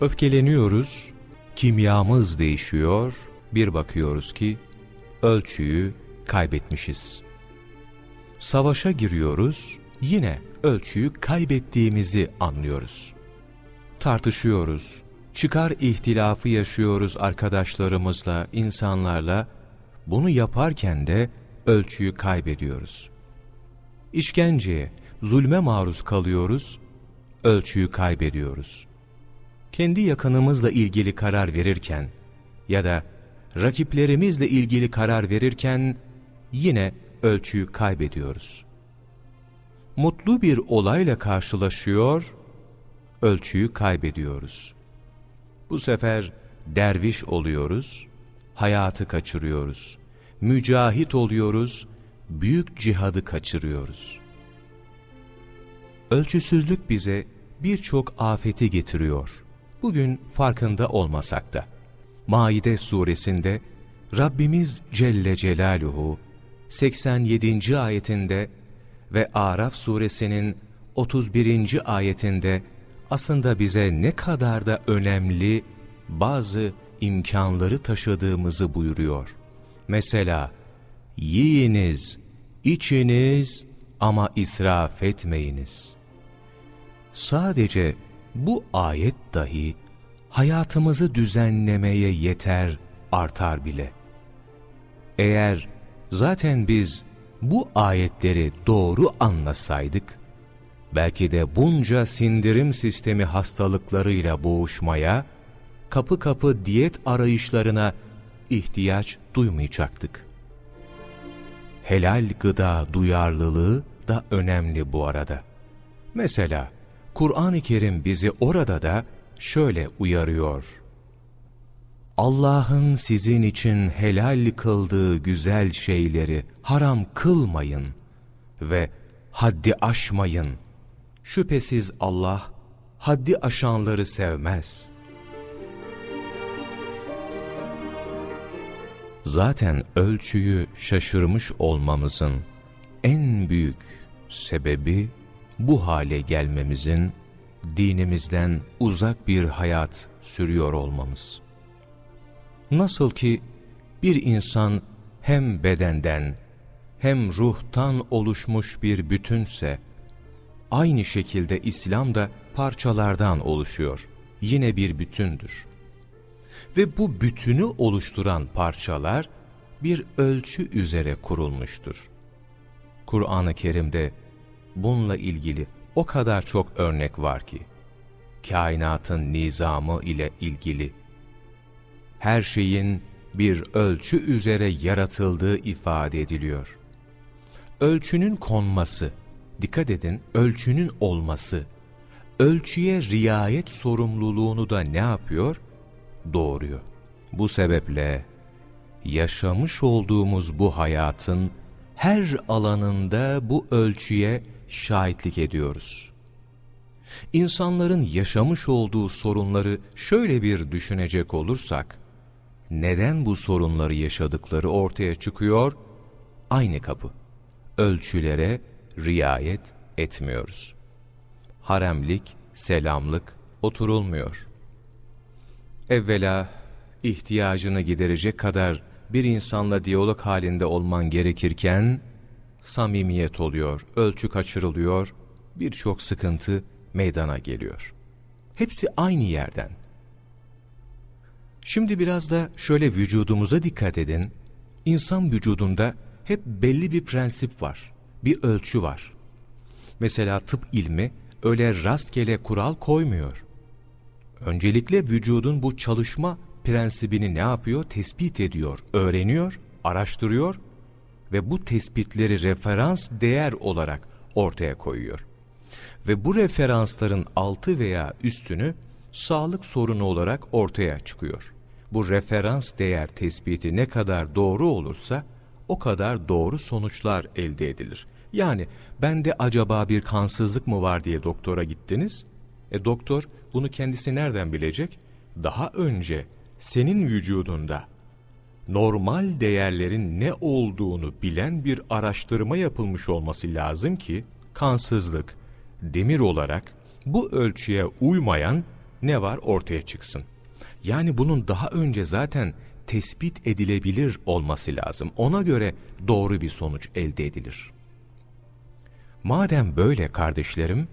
Öfkeleniyoruz, kimyamız değişiyor, bir bakıyoruz ki ölçüyü kaybetmişiz. Savaşa giriyoruz, yine ölçüyü kaybettiğimizi anlıyoruz. Tartışıyoruz, çıkar ihtilafı yaşıyoruz arkadaşlarımızla, insanlarla. Bunu yaparken de ölçüyü kaybediyoruz. İşkenceye, zulme maruz kalıyoruz, ölçüyü kaybediyoruz. Kendi yakınımızla ilgili karar verirken ya da rakiplerimizle ilgili karar verirken yine ölçüyü kaybediyoruz. Mutlu bir olayla karşılaşıyor, ölçüyü kaybediyoruz. Bu sefer derviş oluyoruz, hayatı kaçırıyoruz. Mücahit oluyoruz, büyük cihadı kaçırıyoruz. Ölçüsüzlük bize birçok afeti getiriyor. Bugün farkında olmasak da. Maide suresinde Rabbimiz Celle Celaluhu 87. ayetinde ve Araf suresinin 31. ayetinde aslında bize ne kadar da önemli bazı imkanları taşıdığımızı buyuruyor. Mesela yiyiniz, içiniz ama israf etmeyiniz. Sadece bu ayet dahi hayatımızı düzenlemeye yeter, artar bile. Eğer zaten biz bu ayetleri doğru anlasaydık, belki de bunca sindirim sistemi hastalıklarıyla boğuşmaya, kapı kapı diyet arayışlarına ihtiyaç duymayacaktık. Helal gıda duyarlılığı da önemli bu arada. Mesela Kur'an-ı Kerim bizi orada da şöyle uyarıyor. Allah'ın sizin için helal kıldığı güzel şeyleri haram kılmayın ve haddi aşmayın. Şüphesiz Allah haddi aşanları sevmez. Zaten ölçüyü şaşırmış olmamızın en büyük sebebi bu hale gelmemizin dinimizden uzak bir hayat sürüyor olmamız. Nasıl ki bir insan hem bedenden hem ruhtan oluşmuş bir bütünse, aynı şekilde İslam da parçalardan oluşuyor. Yine bir bütündür. Ve bu bütünü oluşturan parçalar bir ölçü üzere kurulmuştur. Kur'an-ı Kerim'de bununla ilgili o kadar çok örnek var ki, kainatın nizamı ile ilgili, her şeyin bir ölçü üzere yaratıldığı ifade ediliyor. Ölçünün konması, dikkat edin ölçünün olması, ölçüye riayet sorumluluğunu da ne yapıyor? Doğuruyor. Bu sebeple yaşamış olduğumuz bu hayatın her alanında bu ölçüye şahitlik ediyoruz. İnsanların yaşamış olduğu sorunları şöyle bir düşünecek olursak, neden bu sorunları yaşadıkları ortaya çıkıyor? Aynı kapı. Ölçülere riayet etmiyoruz. Haremlik, selamlık oturulmuyor. Evvela ihtiyacını giderecek kadar bir insanla diyalog halinde olman gerekirken, samimiyet oluyor, ölçü kaçırılıyor, birçok sıkıntı meydana geliyor. Hepsi aynı yerden. Şimdi biraz da şöyle vücudumuza dikkat edin. İnsan vücudunda hep belli bir prensip var, bir ölçü var. Mesela tıp ilmi öyle rastgele kural koymuyor. Öncelikle vücudun bu çalışma prensibini ne yapıyor? Tespit ediyor, öğreniyor, araştırıyor ve bu tespitleri referans değer olarak ortaya koyuyor. Ve bu referansların altı veya üstünü sağlık sorunu olarak ortaya çıkıyor. Bu referans değer tespiti ne kadar doğru olursa o kadar doğru sonuçlar elde edilir. Yani bende acaba bir kansızlık mı var diye doktora gittiniz. E doktor bunu kendisi nereden bilecek? Daha önce senin vücudunda normal değerlerin ne olduğunu bilen bir araştırma yapılmış olması lazım ki kansızlık, demir olarak bu ölçüye uymayan ne var ortaya çıksın. Yani bunun daha önce zaten tespit edilebilir olması lazım. Ona göre doğru bir sonuç elde edilir. Madem böyle kardeşlerim,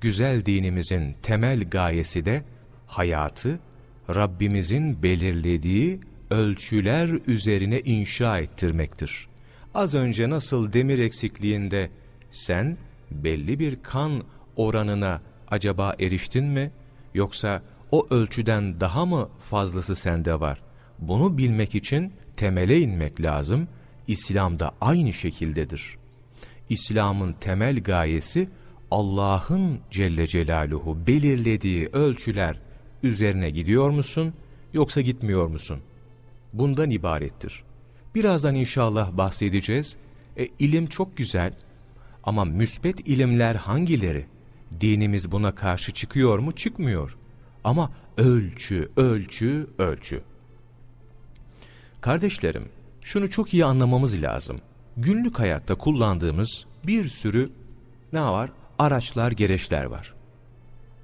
güzel dinimizin temel gayesi de hayatı Rabbimizin belirlediği ölçüler üzerine inşa ettirmektir. Az önce nasıl demir eksikliğinde sen belli bir kan oranına acaba eriştin mi? Yoksa o ölçüden daha mı fazlası sende var? Bunu bilmek için temele inmek lazım. İslam'da aynı şekildedir. İslam'ın temel gayesi Allah'ın Celle Celaluhu belirlediği ölçüler üzerine gidiyor musun yoksa gitmiyor musun? Bundan ibarettir. Birazdan inşallah bahsedeceğiz. E, ilim çok güzel ama müsbet ilimler hangileri? Dinimiz buna karşı çıkıyor mu? Çıkmıyor. Ama ölçü, ölçü, ölçü. Kardeşlerim, şunu çok iyi anlamamız lazım. Günlük hayatta kullandığımız bir sürü ne var? Araçlar, gereçler var.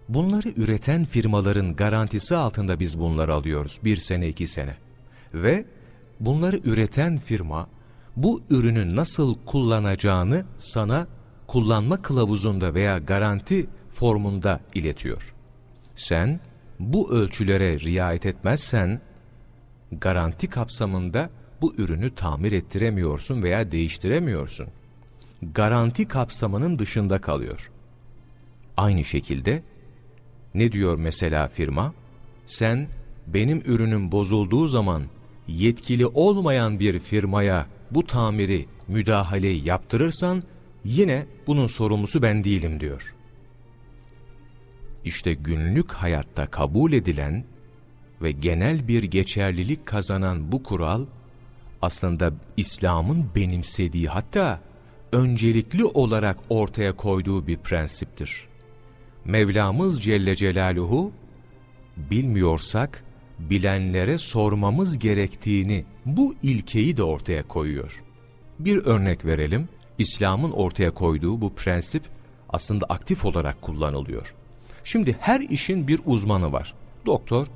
Bunları üreten firmaların garantisi altında biz bunları alıyoruz. Bir sene, iki sene. Ve bunları üreten firma bu ürünü nasıl kullanacağını sana kullanma kılavuzunda veya garanti formunda iletiyor. Sen bu ölçülere riayet etmezsen garanti kapsamında bu ürünü tamir ettiremiyorsun veya değiştiremiyorsun. Garanti kapsamının dışında kalıyor. Aynı şekilde ne diyor mesela firma? Sen benim ürünüm bozulduğu zaman yetkili olmayan bir firmaya bu tamiri, müdahaleyi yaptırırsan yine bunun sorumlusu ben değilim diyor. İşte günlük hayatta kabul edilen ve genel bir geçerlilik kazanan bu kural aslında İslam'ın benimsediği hatta öncelikli olarak ortaya koyduğu bir prensiptir. Mevlamız Celle Celaluhu bilmiyorsak bilenlere sormamız gerektiğini bu ilkeyi de ortaya koyuyor. Bir örnek verelim. İslam'ın ortaya koyduğu bu prensip aslında aktif olarak kullanılıyor. Şimdi her işin bir uzmanı var. Doktor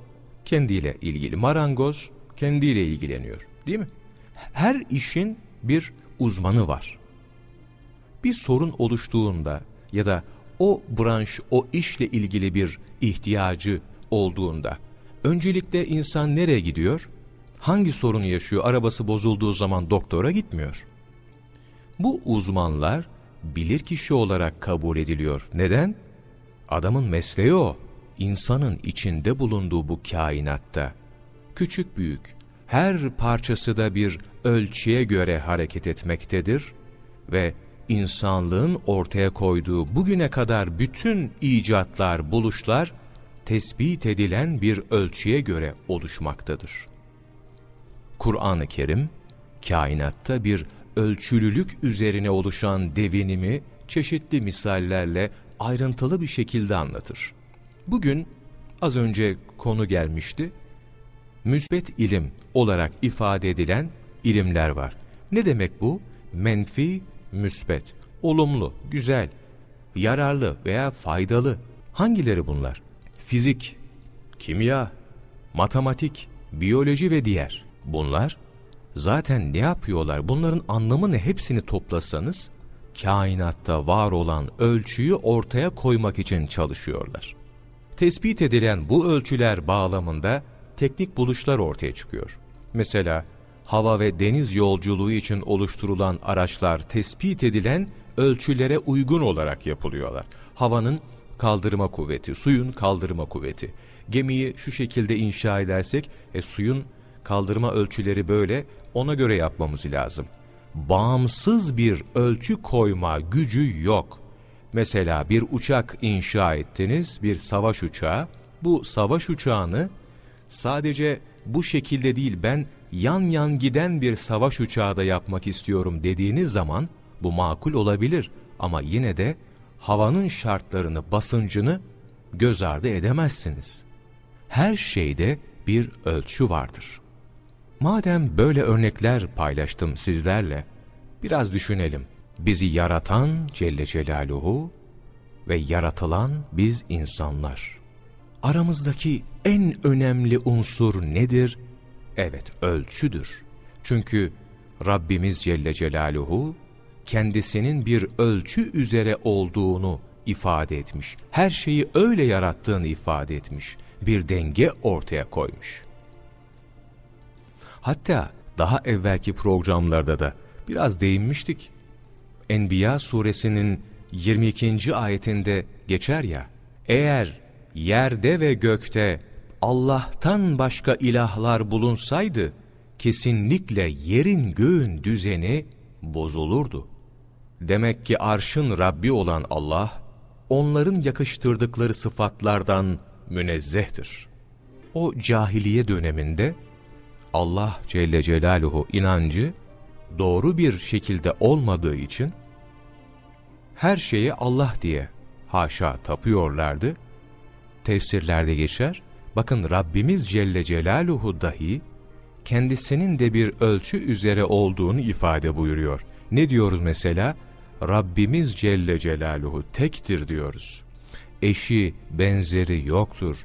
kendiyle ilgili, marangoz kendiyle ilgileniyor. Değil mi? Her işin bir uzmanı var. Bir sorun oluştuğunda ya da o branş, o işle ilgili bir ihtiyacı olduğunda öncelikle insan nereye gidiyor? Hangi sorunu yaşıyor? Arabası bozulduğu zaman doktora gitmiyor. Bu uzmanlar bilir kişi olarak kabul ediliyor. Neden? Adamın mesleği o. İnsanın içinde bulunduğu bu kainatta küçük büyük her parçası da bir ölçüye göre hareket etmektedir ve insanlığın ortaya koyduğu bugüne kadar bütün icatlar, buluşlar tespit edilen bir ölçüye göre oluşmaktadır. Kur'an-ı Kerim, kainatta bir ölçülülük üzerine oluşan devinimi çeşitli misallerle ayrıntılı bir şekilde anlatır. Bugün az önce konu gelmişti. Müsbet ilim olarak ifade edilen ilimler var. Ne demek bu? Menfi, müsbet, olumlu, güzel, yararlı veya faydalı. Hangileri bunlar? Fizik, kimya, matematik, biyoloji ve diğer. Bunlar zaten ne yapıyorlar? Bunların anlamını hepsini toplasanız kainatta var olan ölçüyü ortaya koymak için çalışıyorlar. Tespit edilen bu ölçüler bağlamında teknik buluşlar ortaya çıkıyor. Mesela hava ve deniz yolculuğu için oluşturulan araçlar tespit edilen ölçülere uygun olarak yapılıyorlar. Havanın kaldırma kuvveti, suyun kaldırma kuvveti. Gemiyi şu şekilde inşa edersek e, suyun kaldırma ölçüleri böyle ona göre yapmamız lazım. Bağımsız bir ölçü koyma gücü yok. Mesela bir uçak inşa ettiniz, bir savaş uçağı. Bu savaş uçağını sadece bu şekilde değil ben yan yan giden bir savaş uçağı da yapmak istiyorum dediğiniz zaman bu makul olabilir ama yine de havanın şartlarını, basıncını göz ardı edemezsiniz. Her şeyde bir ölçü vardır. Madem böyle örnekler paylaştım sizlerle, biraz düşünelim. Bizi yaratan Celle Celaluhu ve yaratılan biz insanlar. aramızdaki en önemli unsur nedir? Evet, ölçüdür. Çünkü Rabbimiz Celle Celaluhu kendisinin bir ölçü üzere olduğunu ifade etmiş. Her şeyi öyle yarattığını ifade etmiş. Bir denge ortaya koymuş. Hatta daha evvelki programlarda da biraz değinmiştik. Enbiya suresinin 22. ayetinde geçer ya, eğer yerde ve gökte Allah'tan başka ilahlar bulunsaydı, kesinlikle yerin göğün düzeni bozulurdu. Demek ki arşın Rabbi olan Allah, onların yakıştırdıkları sıfatlardan münezzehtir. O cahiliye döneminde Allah Celle Celaluhu inancı doğru bir şekilde olmadığı için her şeyi Allah diye haşa tapıyorlardı. Tefsirlerde geçer. Bakın Rabbimiz Celle Celaluhu dahi kendisinin de bir ölçü üzere olduğunu ifade buyuruyor. Ne diyoruz mesela? Rabbimiz Celle Celaluhu tektir diyoruz. Eşi, benzeri yoktur.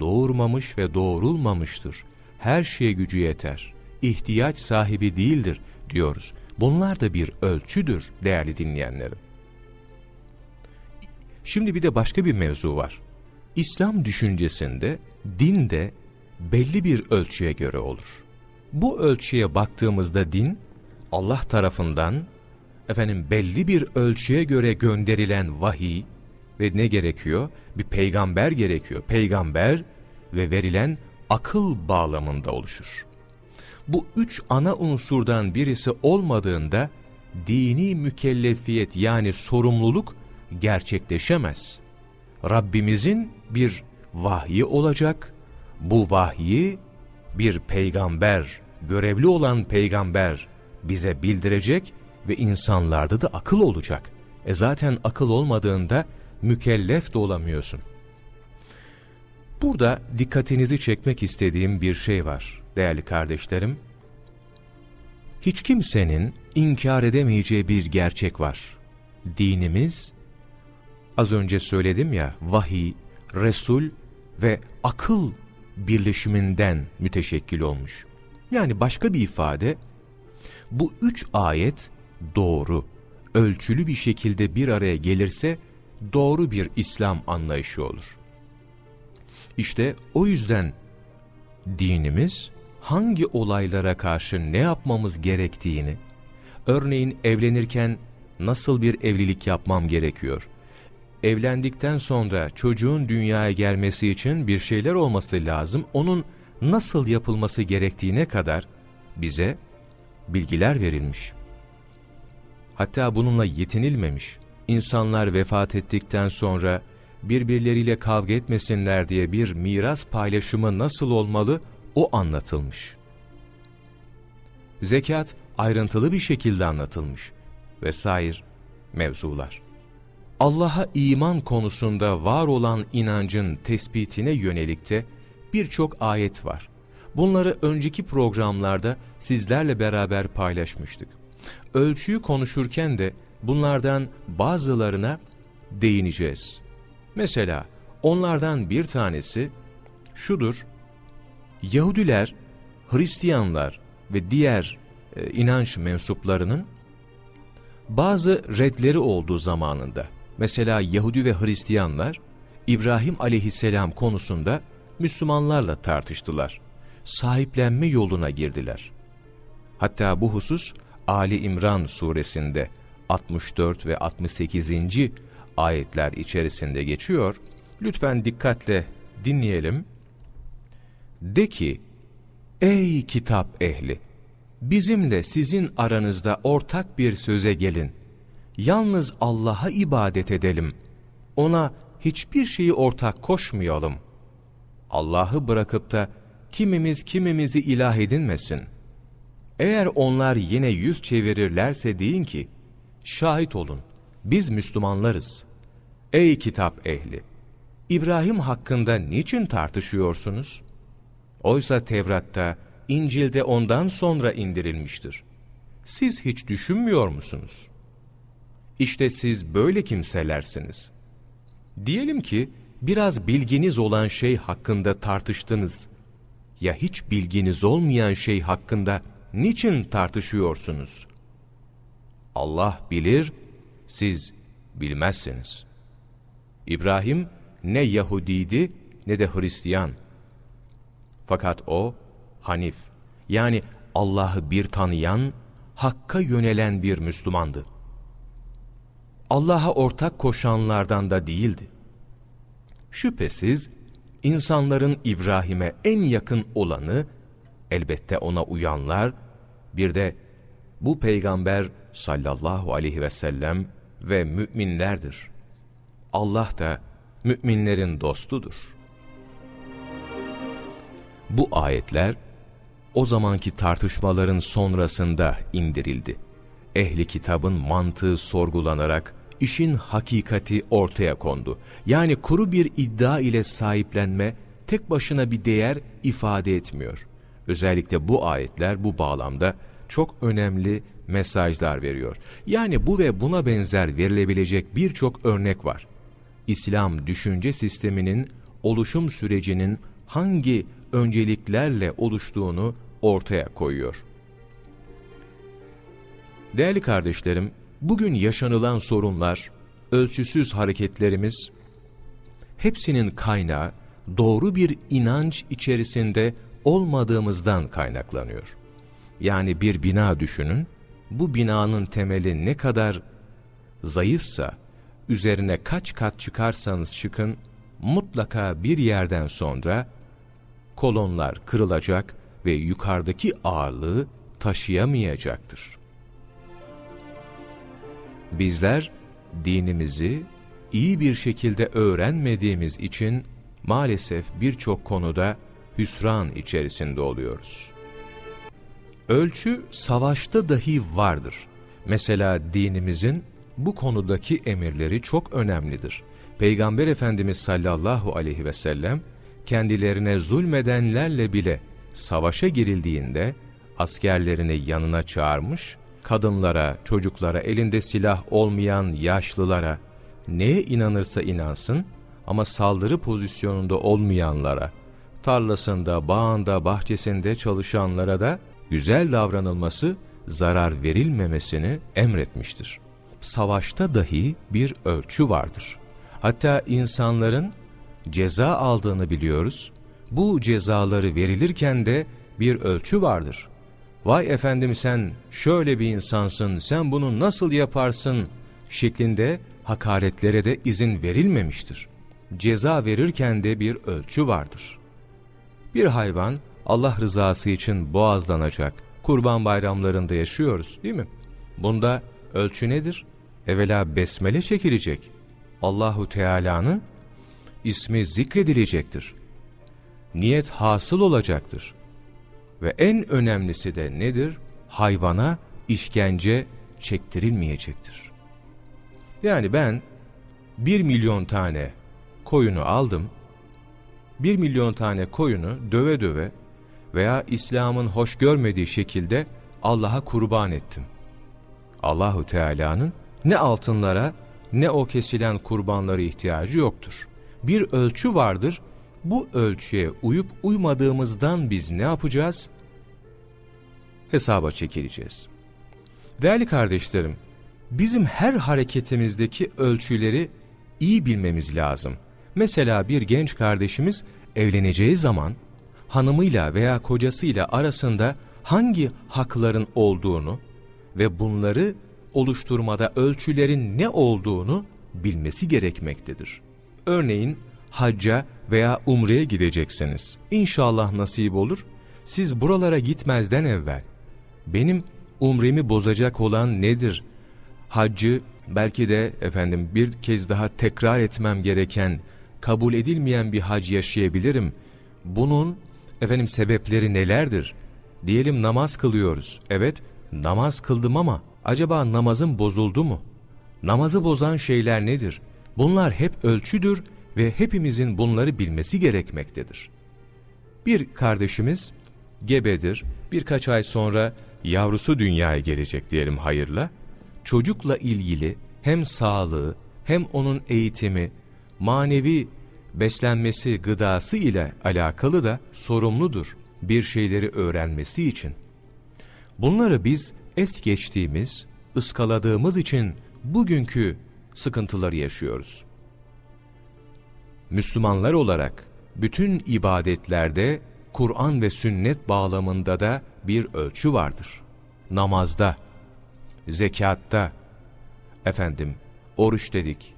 Doğurmamış ve doğurulmamıştır. Her şeye gücü yeter. İhtiyaç sahibi değildir diyoruz. Bunlar da bir ölçüdür değerli dinleyenlerim. Şimdi bir de başka bir mevzu var. İslam düşüncesinde din de belli bir ölçüye göre olur. Bu ölçüye baktığımızda din Allah tarafından efendim belli bir ölçüye göre gönderilen vahiy ve ne gerekiyor? Bir peygamber gerekiyor. Peygamber ve verilen akıl bağlamında oluşur. Bu üç ana unsurdan birisi olmadığında dini mükellefiyet yani sorumluluk gerçekleşemez. Rabbimizin bir vahyi olacak. Bu vahyi bir peygamber, görevli olan peygamber bize bildirecek ve insanlarda da akıl olacak. E zaten akıl olmadığında mükellef de olamıyorsun. Burada dikkatinizi çekmek istediğim bir şey var değerli kardeşlerim. Hiç kimsenin inkar edemeyeceği bir gerçek var. Dinimiz, az önce söyledim ya, vahiy, Resul ve akıl birleşiminden müteşekkil olmuş. Yani başka bir ifade, bu üç ayet doğru, ölçülü bir şekilde bir araya gelirse doğru bir İslam anlayışı olur. İşte o yüzden dinimiz hangi olaylara karşı ne yapmamız gerektiğini, örneğin evlenirken nasıl bir evlilik yapmam gerekiyor, evlendikten sonra çocuğun dünyaya gelmesi için bir şeyler olması lazım, onun nasıl yapılması gerektiğine kadar bize bilgiler verilmiş. Hatta bununla yetinilmemiş. İnsanlar vefat ettikten sonra birbirleriyle kavga etmesinler diye bir miras paylaşımı nasıl olmalı o anlatılmış. Zekat ayrıntılı bir şekilde anlatılmış vesaire mevzular. Allah'a iman konusunda var olan inancın tespitine yönelik de birçok ayet var. Bunları önceki programlarda sizlerle beraber paylaşmıştık. Ölçüyü konuşurken de bunlardan bazılarına değineceğiz. Mesela onlardan bir tanesi şudur. Yahudiler, Hristiyanlar ve diğer e, inanç mensuplarının bazı redleri olduğu zamanında. Mesela Yahudi ve Hristiyanlar İbrahim aleyhisselam konusunda Müslümanlarla tartıştılar. Sahiplenme yoluna girdiler. Hatta bu husus Ali İmran suresinde 64 ve 68. ayetler içerisinde geçiyor. Lütfen dikkatle dinleyelim. De ki, ey kitap ehli! Bizimle sizin aranızda ortak bir söze gelin. Yalnız Allah'a ibadet edelim. Ona hiçbir şeyi ortak koşmayalım. Allah'ı bırakıp da kimimiz kimimizi ilah edinmesin. Eğer onlar yine yüz çevirirlerse deyin ki, şahit olun, biz Müslümanlarız. Ey kitap ehli! İbrahim hakkında niçin tartışıyorsunuz? Oysa Tevrat'ta, İncil'de ondan sonra indirilmiştir. Siz hiç düşünmüyor musunuz? İşte siz böyle kimselersiniz. Diyelim ki biraz bilginiz olan şey hakkında tartıştınız. Ya hiç bilginiz olmayan şey hakkında niçin tartışıyorsunuz? Allah bilir, siz bilmezsiniz. İbrahim ne Yahudiydi ne de Hristiyan. Fakat o Hanif yani Allah'ı bir tanıyan, Hakk'a yönelen bir Müslümandı. Allah'a ortak koşanlardan da değildi. Şüphesiz insanların İbrahim'e en yakın olanı, elbette ona uyanlar, bir de bu peygamber sallallahu aleyhi ve sellem ve müminlerdir. Allah da müminlerin dostudur. Bu ayetler o zamanki tartışmaların sonrasında indirildi. Ehli kitabın mantığı sorgulanarak işin hakikati ortaya kondu. Yani kuru bir iddia ile sahiplenme tek başına bir değer ifade etmiyor. Özellikle bu ayetler bu bağlamda çok önemli mesajlar veriyor. Yani bu ve buna benzer verilebilecek birçok örnek var. İslam düşünce sisteminin oluşum sürecinin hangi önceliklerle oluştuğunu ortaya koyuyor. Değerli kardeşlerim, bugün yaşanılan sorunlar, ölçüsüz hareketlerimiz, hepsinin kaynağı doğru bir inanç içerisinde olmadığımızdan kaynaklanıyor. Yani bir bina düşünün, bu binanın temeli ne kadar zayıfsa, üzerine kaç kat çıkarsanız çıkın, mutlaka bir yerden sonra kolonlar kırılacak ve yukarıdaki ağırlığı taşıyamayacaktır. Bizler dinimizi iyi bir şekilde öğrenmediğimiz için maalesef birçok konuda hüsran içerisinde oluyoruz. Ölçü savaşta dahi vardır. Mesela dinimizin bu konudaki emirleri çok önemlidir. Peygamber Efendimiz sallallahu aleyhi ve sellem kendilerine zulmedenlerle bile savaşa girildiğinde askerlerini yanına çağırmış, kadınlara, çocuklara, elinde silah olmayan yaşlılara, neye inanırsa inansın ama saldırı pozisyonunda olmayanlara, tarlasında, bağında, bahçesinde çalışanlara da güzel davranılması, zarar verilmemesini emretmiştir. Savaşta dahi bir ölçü vardır. Hatta insanların ceza aldığını biliyoruz. Bu cezaları verilirken de bir ölçü vardır. Vay efendim sen şöyle bir insansın, sen bunu nasıl yaparsın şeklinde hakaretlere de izin verilmemiştir. Ceza verirken de bir ölçü vardır. Bir hayvan Allah rızası için boğazlanacak, kurban bayramlarında yaşıyoruz değil mi? Bunda ölçü nedir? Evvela besmele çekilecek. Allahu Teala'nın ismi zikredilecektir. Niyet hasıl olacaktır. Ve en önemlisi de nedir? Hayvana işkence çektirilmeyecektir. Yani ben bir milyon tane koyunu aldım, bir milyon tane koyunu döve döve veya İslam'ın hoş görmediği şekilde Allah'a kurban ettim. Allahu Teala'nın ne altınlara ne o kesilen kurbanlara ihtiyacı yoktur. Bir ölçü vardır. Bu ölçüye uyup uymadığımızdan biz ne yapacağız? Hesaba çekileceğiz. Değerli kardeşlerim, bizim her hareketimizdeki ölçüleri iyi bilmemiz lazım. Mesela bir genç kardeşimiz evleneceği zaman hanımıyla veya kocasıyla arasında hangi hakların olduğunu ve bunları oluşturmada ölçülerin ne olduğunu bilmesi gerekmektedir. Örneğin hacca veya umreye gideceksiniz. İnşallah nasip olur. Siz buralara gitmezden evvel benim umremi bozacak olan nedir? Haccı belki de efendim bir kez daha tekrar etmem gereken, kabul edilmeyen bir hac yaşayabilirim. Bunun efendim sebepleri nelerdir? Diyelim namaz kılıyoruz. Evet, namaz kıldım ama acaba namazım bozuldu mu? Namazı bozan şeyler nedir? Bunlar hep ölçüdür ve hepimizin bunları bilmesi gerekmektedir. Bir kardeşimiz gebedir, birkaç ay sonra yavrusu dünyaya gelecek diyelim hayırla. Çocukla ilgili hem sağlığı hem onun eğitimi, manevi beslenmesi, gıdası ile alakalı da sorumludur bir şeyleri öğrenmesi için. Bunları biz es geçtiğimiz, ıskaladığımız için bugünkü sıkıntıları yaşıyoruz. Müslümanlar olarak bütün ibadetlerde Kur'an ve sünnet bağlamında da bir ölçü vardır. Namazda, zekatta, efendim oruç dedik.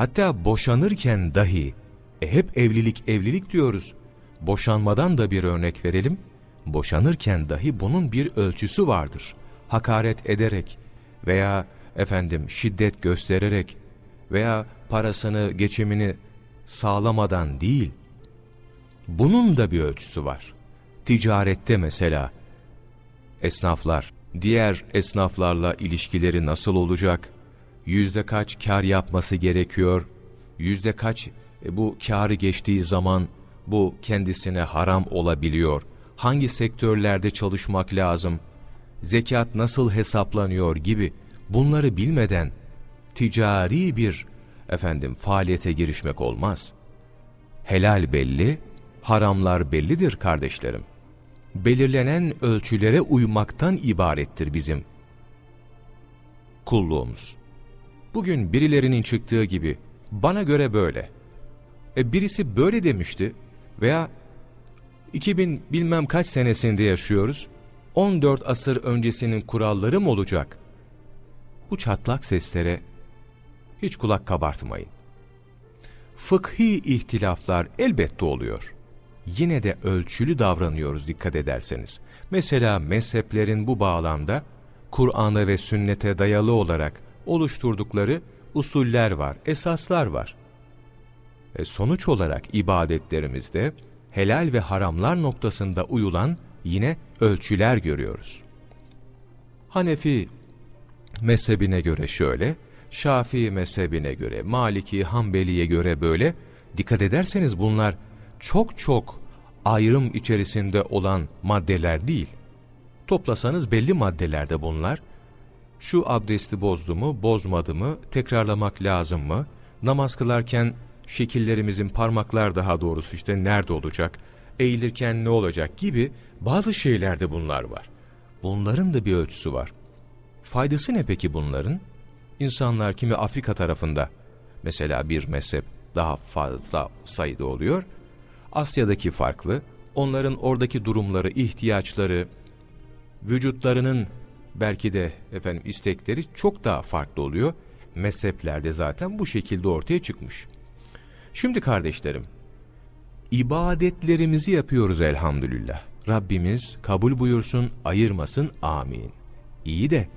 Hatta boşanırken dahi, e hep evlilik evlilik diyoruz. Boşanmadan da bir örnek verelim. Boşanırken dahi bunun bir ölçüsü vardır. Hakaret ederek veya efendim şiddet göstererek veya parasını, geçimini sağlamadan değil. Bunun da bir ölçüsü var. Ticarette mesela esnaflar, diğer esnaflarla ilişkileri nasıl olacak? Yüzde kaç kar yapması gerekiyor? Yüzde kaç e, bu karı geçtiği zaman bu kendisine haram olabiliyor? Hangi sektörlerde çalışmak lazım? Zekat nasıl hesaplanıyor gibi bunları bilmeden ticari bir efendim faaliyete girişmek olmaz. Helal belli, haramlar bellidir kardeşlerim. Belirlenen ölçülere uymaktan ibarettir bizim kulluğumuz. Bugün birilerinin çıktığı gibi bana göre böyle. E birisi böyle demişti veya 2000 bilmem kaç senesinde yaşıyoruz. 14 asır öncesinin kuralları mı olacak? Bu çatlak seslere hiç kulak kabartmayın. Fıkhi ihtilaflar elbette oluyor. Yine de ölçülü davranıyoruz dikkat ederseniz. Mesela mezheplerin bu bağlamda Kur'an'a ve sünnete dayalı olarak oluşturdukları usuller var, esaslar var. E sonuç olarak ibadetlerimizde helal ve haramlar noktasında uyulan yine ölçüler görüyoruz. Hanefi mezhebine göre şöyle, Şafii mezhebine göre, Maliki, Hanbeli'ye göre böyle. Dikkat ederseniz bunlar çok çok ayrım içerisinde olan maddeler değil. Toplasanız belli maddelerde bunlar. Şu abdesti bozdu mu, bozmadı mı, tekrarlamak lazım mı? Namaz kılarken şekillerimizin parmaklar daha doğrusu işte nerede olacak, eğilirken ne olacak gibi bazı şeylerde bunlar var. Bunların da bir ölçüsü var. Faydası ne peki bunların? İnsanlar kimi Afrika tarafında mesela bir mezhep daha fazla sayıda oluyor. Asya'daki farklı. Onların oradaki durumları, ihtiyaçları, vücutlarının belki de efendim istekleri çok daha farklı oluyor. Mezheplerde zaten bu şekilde ortaya çıkmış. Şimdi kardeşlerim, ibadetlerimizi yapıyoruz elhamdülillah. Rabbimiz kabul buyursun, ayırmasın, amin. İyi de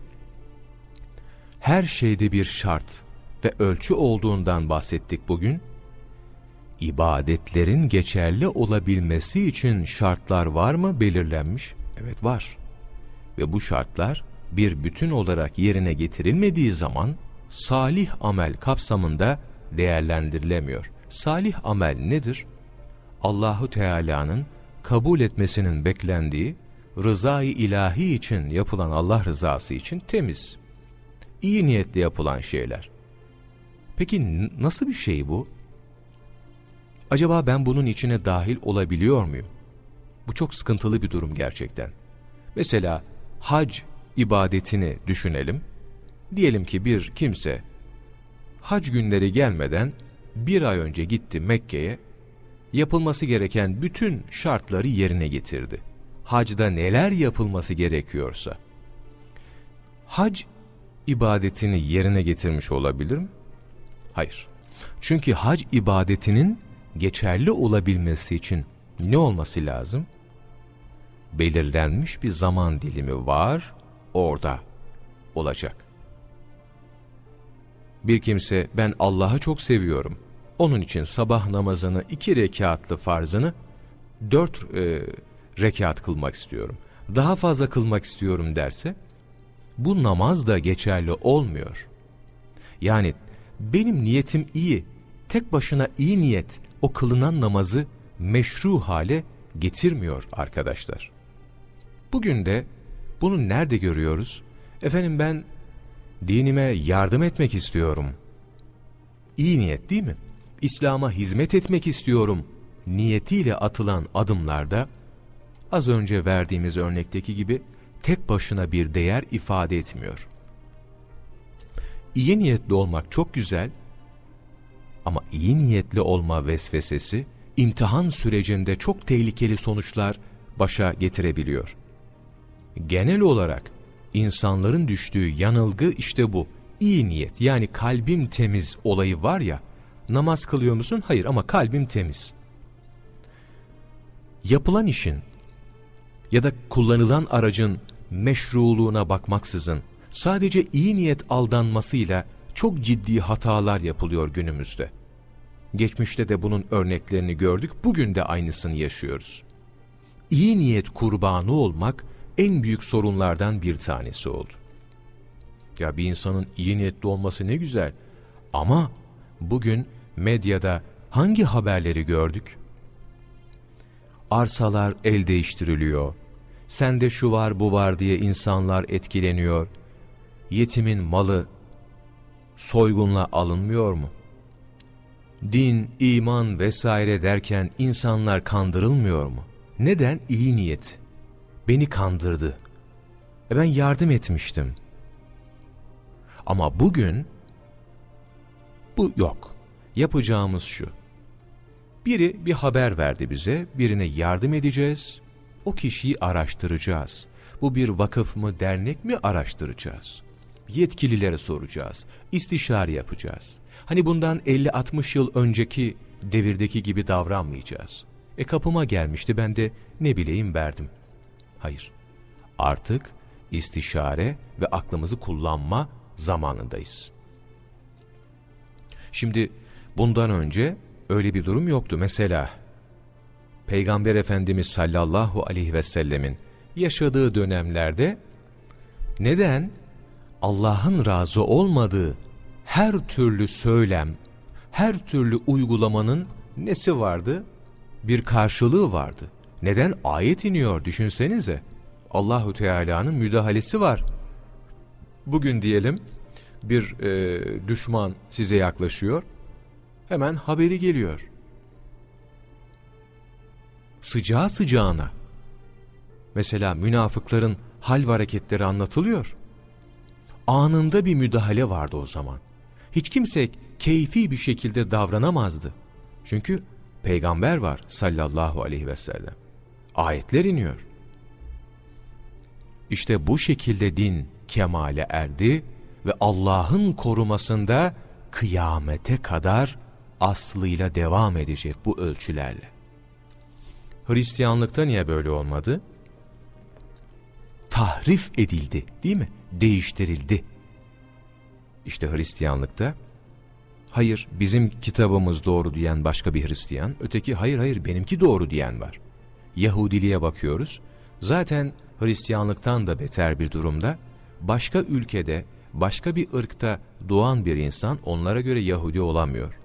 her şeyde bir şart ve ölçü olduğundan bahsettik bugün. İbadetlerin geçerli olabilmesi için şartlar var mı belirlenmiş? Evet var. Ve bu şartlar bir bütün olarak yerine getirilmediği zaman salih amel kapsamında değerlendirilemiyor. Salih amel nedir? Allahu Teala'nın kabul etmesinin beklendiği rızayı ilahi için yapılan Allah rızası için temiz, iyi niyetle yapılan şeyler. Peki nasıl bir şey bu? Acaba ben bunun içine dahil olabiliyor muyum? Bu çok sıkıntılı bir durum gerçekten. Mesela hac ibadetini düşünelim. Diyelim ki bir kimse hac günleri gelmeden bir ay önce gitti Mekke'ye, yapılması gereken bütün şartları yerine getirdi. Hacda neler yapılması gerekiyorsa. Hac ibadetini yerine getirmiş olabilir mi? Hayır. Çünkü hac ibadetinin geçerli olabilmesi için ne olması lazım? Belirlenmiş bir zaman dilimi var, orada olacak. Bir kimse ben Allah'ı çok seviyorum. Onun için sabah namazını iki rekatlı farzını dört e, rekat kılmak istiyorum. Daha fazla kılmak istiyorum derse bu namaz da geçerli olmuyor. Yani benim niyetim iyi, tek başına iyi niyet o kılınan namazı meşru hale getirmiyor arkadaşlar. Bugün de bunu nerede görüyoruz? Efendim ben dinime yardım etmek istiyorum. İyi niyet değil mi? İslam'a hizmet etmek istiyorum niyetiyle atılan adımlarda az önce verdiğimiz örnekteki gibi tek başına bir değer ifade etmiyor. İyi niyetli olmak çok güzel ama iyi niyetli olma vesvesesi imtihan sürecinde çok tehlikeli sonuçlar başa getirebiliyor. Genel olarak insanların düştüğü yanılgı işte bu. İyi niyet yani kalbim temiz olayı var ya, namaz kılıyor musun? Hayır ama kalbim temiz. Yapılan işin ya da kullanılan aracın meşruluğuna bakmaksızın sadece iyi niyet aldanmasıyla çok ciddi hatalar yapılıyor günümüzde. Geçmişte de bunun örneklerini gördük, bugün de aynısını yaşıyoruz. İyi niyet kurbanı olmak en büyük sorunlardan bir tanesi oldu. Ya bir insanın iyi niyetli olması ne güzel ama bugün medyada hangi haberleri gördük? Arsalar el değiştiriliyor, sende şu var bu var diye insanlar etkileniyor, yetimin malı soygunla alınmıyor mu? Din, iman vesaire derken insanlar kandırılmıyor mu? Neden? iyi niyet. Beni kandırdı. E ben yardım etmiştim. Ama bugün bu yok. Yapacağımız şu. Biri bir haber verdi bize, birine yardım edeceğiz, o kişiyi araştıracağız. Bu bir vakıf mı, dernek mi araştıracağız. Yetkililere soracağız, istişare yapacağız. Hani bundan 50-60 yıl önceki devirdeki gibi davranmayacağız. E kapıma gelmişti ben de ne bileyim verdim. Hayır. Artık istişare ve aklımızı kullanma zamanındayız. Şimdi bundan önce öyle bir durum yoktu. Mesela Peygamber Efendimiz sallallahu aleyhi ve sellemin yaşadığı dönemlerde neden Allah'ın razı olmadığı her türlü söylem, her türlü uygulamanın nesi vardı? Bir karşılığı vardı. Neden ayet iniyor düşünsenize. Allahu Teala'nın müdahalesi var. Bugün diyelim bir e, düşman size yaklaşıyor. Hemen haberi geliyor. Sıcağı sıcağına. Mesela münafıkların hal ve hareketleri anlatılıyor. Anında bir müdahale vardı o zaman. Hiç kimse keyfi bir şekilde davranamazdı. Çünkü peygamber var sallallahu aleyhi ve sellem. Ayetler iniyor. İşte bu şekilde din kemale erdi ve Allah'ın korumasında kıyamete kadar aslıyla devam edecek bu ölçülerle. Hristiyanlıkta niye böyle olmadı? Tahrif edildi değil mi? Değiştirildi. İşte Hristiyanlıkta hayır bizim kitabımız doğru diyen başka bir Hristiyan, öteki hayır hayır benimki doğru diyen var. Yahudiliğe bakıyoruz. Zaten Hristiyanlıktan da beter bir durumda başka ülkede, başka bir ırkta doğan bir insan onlara göre Yahudi olamıyor.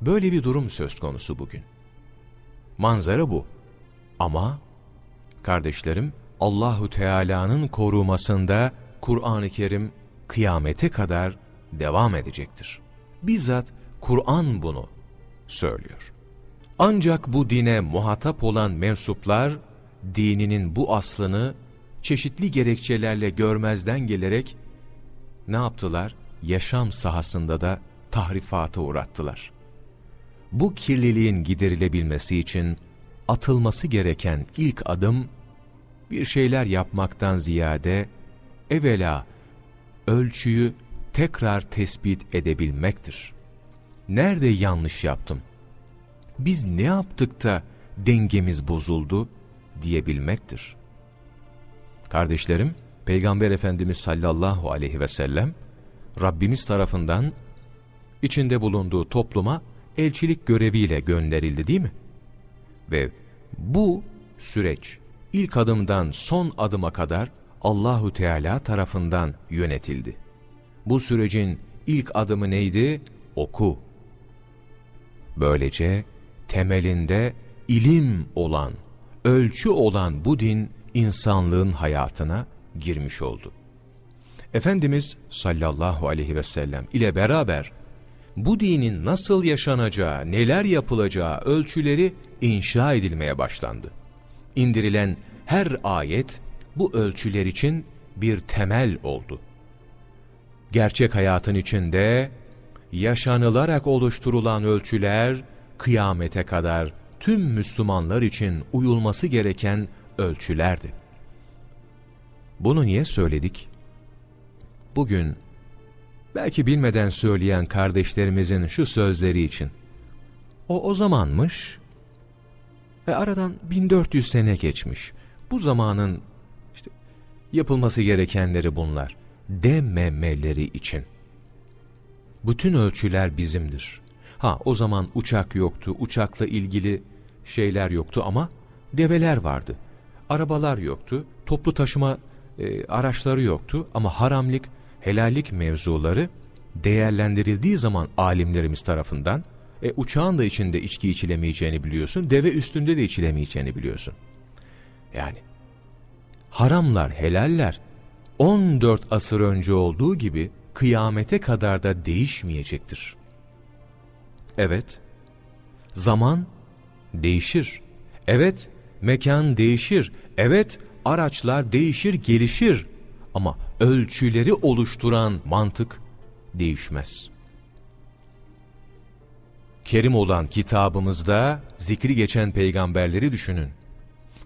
Böyle bir durum söz konusu bugün. Manzara bu. Ama kardeşlerim Allahu Teala'nın korumasında Kur'an-ı Kerim kıyamete kadar devam edecektir. Bizzat Kur'an bunu söylüyor. Ancak bu dine muhatap olan mensuplar dininin bu aslını çeşitli gerekçelerle görmezden gelerek ne yaptılar? Yaşam sahasında da tahrifata uğrattılar. Bu kirliliğin giderilebilmesi için atılması gereken ilk adım bir şeyler yapmaktan ziyade evvela ölçüyü tekrar tespit edebilmektir. Nerede yanlış yaptım? Biz ne yaptık da dengemiz bozuldu diyebilmektir. Kardeşlerim, Peygamber Efendimiz sallallahu aleyhi ve sellem Rabbimiz tarafından içinde bulunduğu topluma elçilik göreviyle gönderildi değil mi? Ve bu süreç ilk adımdan son adıma kadar Allahu Teala tarafından yönetildi. Bu sürecin ilk adımı neydi? Oku. Böylece temelinde ilim olan, ölçü olan bu din insanlığın hayatına girmiş oldu. Efendimiz sallallahu aleyhi ve sellem ile beraber bu dinin nasıl yaşanacağı, neler yapılacağı ölçüleri inşa edilmeye başlandı. İndirilen her ayet bu ölçüler için bir temel oldu. Gerçek hayatın içinde yaşanılarak oluşturulan ölçüler kıyamete kadar tüm Müslümanlar için uyulması gereken ölçülerdi. Bunu niye söyledik? Bugün belki bilmeden söyleyen kardeşlerimizin şu sözleri için. O o zamanmış ve aradan 1400 sene geçmiş. Bu zamanın işte yapılması gerekenleri bunlar dememeleri için. Bütün ölçüler bizimdir. Ha o zaman uçak yoktu, uçakla ilgili şeyler yoktu ama develer vardı. Arabalar yoktu, toplu taşıma e, araçları yoktu ama haramlik, helallik mevzuları değerlendirildiği zaman alimlerimiz tarafından e, uçağın da içinde içki içilemeyeceğini biliyorsun, deve üstünde de içilemeyeceğini biliyorsun. Yani haramlar, helaller 14 asır önce olduğu gibi kıyamete kadar da değişmeyecektir. Evet, zaman değişir. Evet, mekan değişir. Evet, araçlar değişir, gelişir. Ama ölçüleri oluşturan mantık değişmez. Kerim olan kitabımızda zikri geçen peygamberleri düşünün.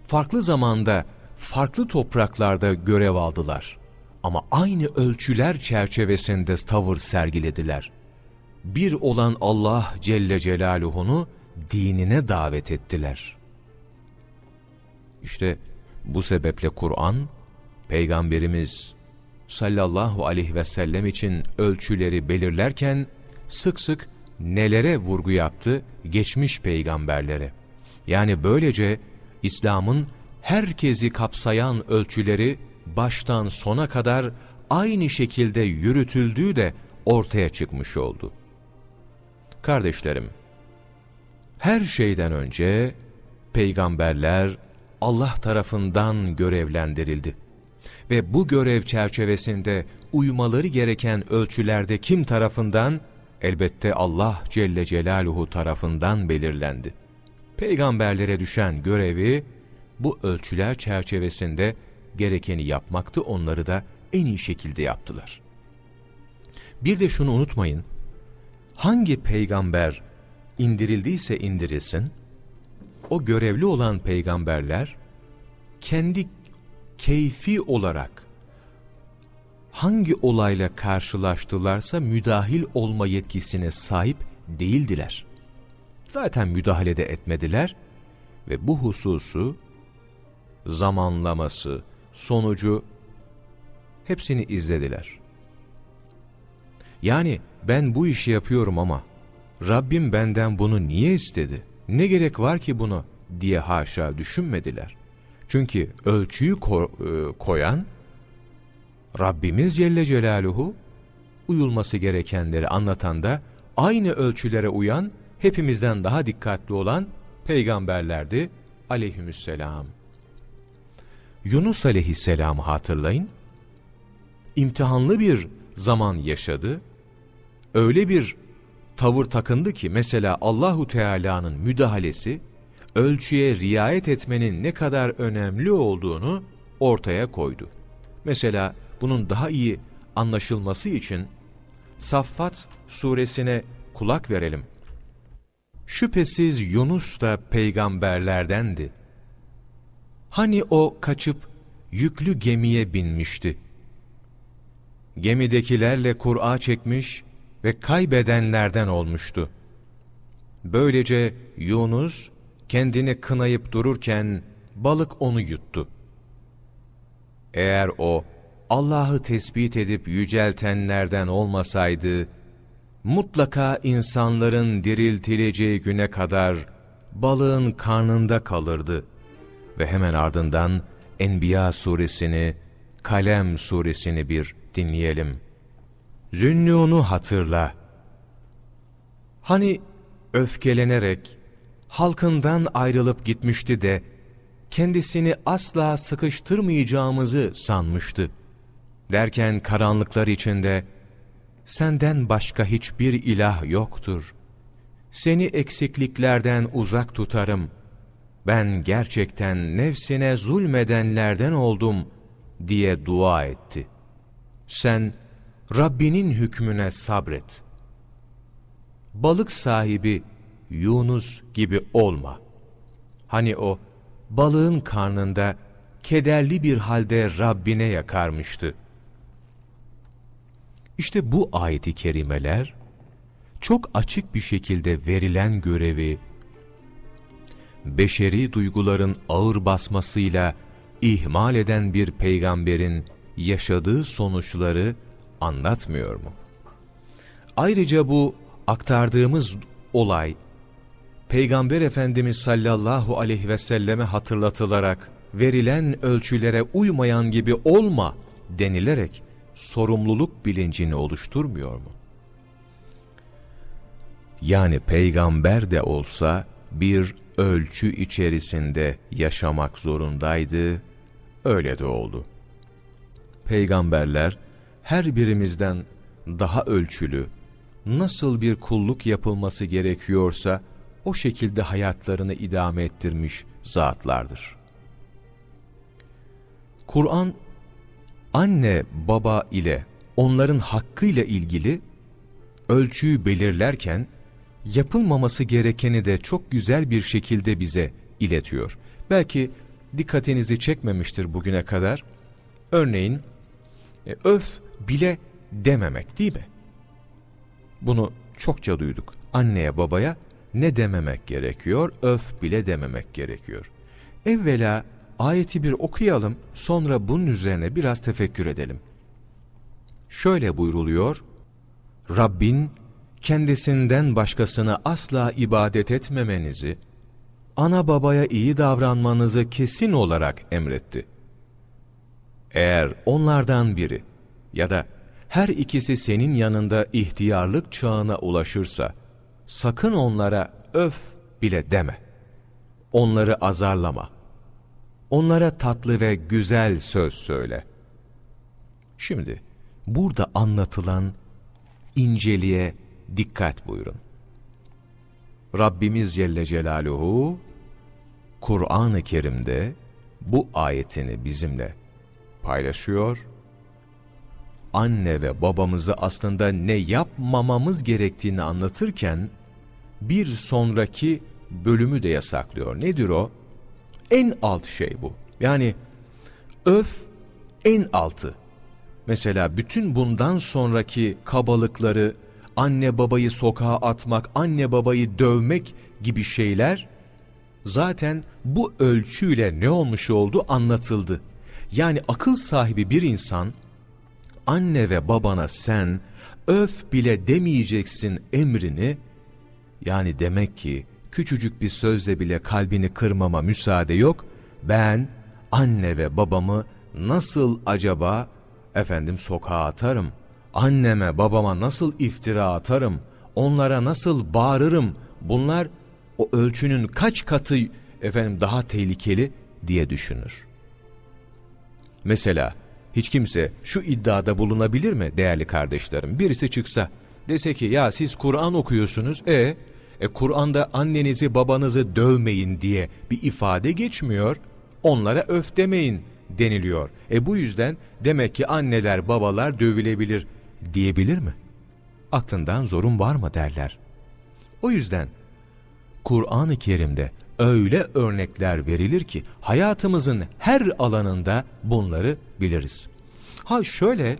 Farklı zamanda, farklı topraklarda görev aldılar. Ama aynı ölçüler çerçevesinde tavır sergilediler. Bir olan Allah Celle Celaluhu'nu dinine davet ettiler. İşte bu sebeple Kur'an, Peygamberimiz sallallahu aleyhi ve sellem için ölçüleri belirlerken sık sık nelere vurgu yaptı geçmiş peygamberlere. Yani böylece İslam'ın herkesi kapsayan ölçüleri baştan sona kadar aynı şekilde yürütüldüğü de ortaya çıkmış oldu. Kardeşlerim, her şeyden önce peygamberler Allah tarafından görevlendirildi. Ve bu görev çerçevesinde uymaları gereken ölçülerde kim tarafından? Elbette Allah Celle Celaluhu tarafından belirlendi. Peygamberlere düşen görevi bu ölçüler çerçevesinde gerekeni yapmaktı onları da en iyi şekilde yaptılar. Bir de şunu unutmayın, hangi peygamber indirildiyse indirilsin, o görevli olan peygamberler kendi keyfi olarak hangi olayla karşılaştılarsa müdahil olma yetkisine sahip değildiler. Zaten müdahale de etmediler ve bu hususu zamanlaması, sonucu hepsini izlediler. Yani ben bu işi yapıyorum ama Rabbim benden bunu niye istedi? Ne gerek var ki bunu diye haşa düşünmediler. Çünkü ölçüyü ko e, koyan Rabbimiz Celle Celaluhu uyulması gerekenleri anlatan da aynı ölçülere uyan hepimizden daha dikkatli olan peygamberlerdi aleyhisselam. Yunus aleyhisselamı hatırlayın. İmtihanlı bir zaman yaşadı. Öyle bir tavır takındı ki mesela Allahu Teala'nın müdahalesi ölçüye riayet etmenin ne kadar önemli olduğunu ortaya koydu. Mesela bunun daha iyi anlaşılması için Saffat suresine kulak verelim. Şüphesiz Yunus da peygamberlerdendi. Hani o kaçıp yüklü gemiye binmişti. Gemidekilerle Kur'a çekmiş ve kaybedenlerden olmuştu. Böylece Yunus kendini kınayıp dururken balık onu yuttu. Eğer o Allah'ı tespit edip yüceltenlerden olmasaydı, mutlaka insanların diriltileceği güne kadar balığın karnında kalırdı. Ve hemen ardından Enbiya suresini, Kalem suresini bir dinleyelim. Zünnûn'u hatırla. Hani öfkelenerek halkından ayrılıp gitmişti de kendisini asla sıkıştırmayacağımızı sanmıştı. Derken karanlıklar içinde senden başka hiçbir ilah yoktur. Seni eksikliklerden uzak tutarım. Ben gerçekten nefsine zulmedenlerden oldum diye dua etti. Sen Rabbinin hükmüne sabret. Balık sahibi Yunus gibi olma. Hani o balığın karnında kederli bir halde Rabbine yakarmıştı. İşte bu ayeti kerimeler çok açık bir şekilde verilen görevi beşeri duyguların ağır basmasıyla ihmal eden bir peygamberin yaşadığı sonuçları anlatmıyor mu? Ayrıca bu aktardığımız olay Peygamber Efendimiz sallallahu aleyhi ve selleme hatırlatılarak verilen ölçülere uymayan gibi olma denilerek sorumluluk bilincini oluşturmuyor mu? Yani peygamber de olsa bir ölçü içerisinde yaşamak zorundaydı, öyle de oldu. Peygamberler her birimizden daha ölçülü, nasıl bir kulluk yapılması gerekiyorsa o şekilde hayatlarını idame ettirmiş zatlardır. Kur'an anne baba ile onların hakkıyla ilgili ölçüyü belirlerken yapılmaması gerekeni de çok güzel bir şekilde bize iletiyor. Belki dikkatinizi çekmemiştir bugüne kadar. Örneğin e, öf bile dememek değil mi? Bunu çokça duyduk. Anneye babaya ne dememek gerekiyor? Öf bile dememek gerekiyor. Evvela ayeti bir okuyalım, sonra bunun üzerine biraz tefekkür edelim. Şöyle buyruluyor, Rabbin kendisinden başkasını asla ibadet etmemenizi, ana babaya iyi davranmanızı kesin olarak emretti. Eğer onlardan biri ya da her ikisi senin yanında ihtiyarlık çağına ulaşırsa, sakın onlara öf bile deme. Onları azarlama. Onlara tatlı ve güzel söz söyle. Şimdi burada anlatılan inceliğe dikkat buyurun. Rabbimiz Celle Celaluhu Kur'an-ı Kerim'de bu ayetini bizimle paylaşıyor. Anne ve babamızı aslında ne yapmamamız gerektiğini anlatırken bir sonraki bölümü de yasaklıyor. Nedir o? En alt şey bu. Yani öf en altı. Mesela bütün bundan sonraki kabalıkları, anne babayı sokağa atmak, anne babayı dövmek gibi şeyler zaten bu ölçüyle ne olmuş oldu anlatıldı. Yani akıl sahibi bir insan anne ve babana sen öf bile demeyeceksin emrini yani demek ki küçücük bir sözle bile kalbini kırmama müsaade yok. Ben anne ve babamı nasıl acaba efendim sokağa atarım? Anneme babama nasıl iftira atarım? Onlara nasıl bağırırım? Bunlar o ölçünün kaç katı efendim daha tehlikeli diye düşünür. Mesela hiç kimse şu iddiada bulunabilir mi değerli kardeşlerim? Birisi çıksa dese ki ya siz Kur'an okuyorsunuz e e Kur'an'da annenizi babanızı dövmeyin diye bir ifade geçmiyor. Onlara öf demeyin deniliyor. E bu yüzden demek ki anneler babalar dövülebilir diyebilir mi? Aklından zorun var mı derler. O yüzden Kur'an-ı Kerim'de öyle örnekler verilir ki hayatımızın her alanında bunları biliriz. Ha şöyle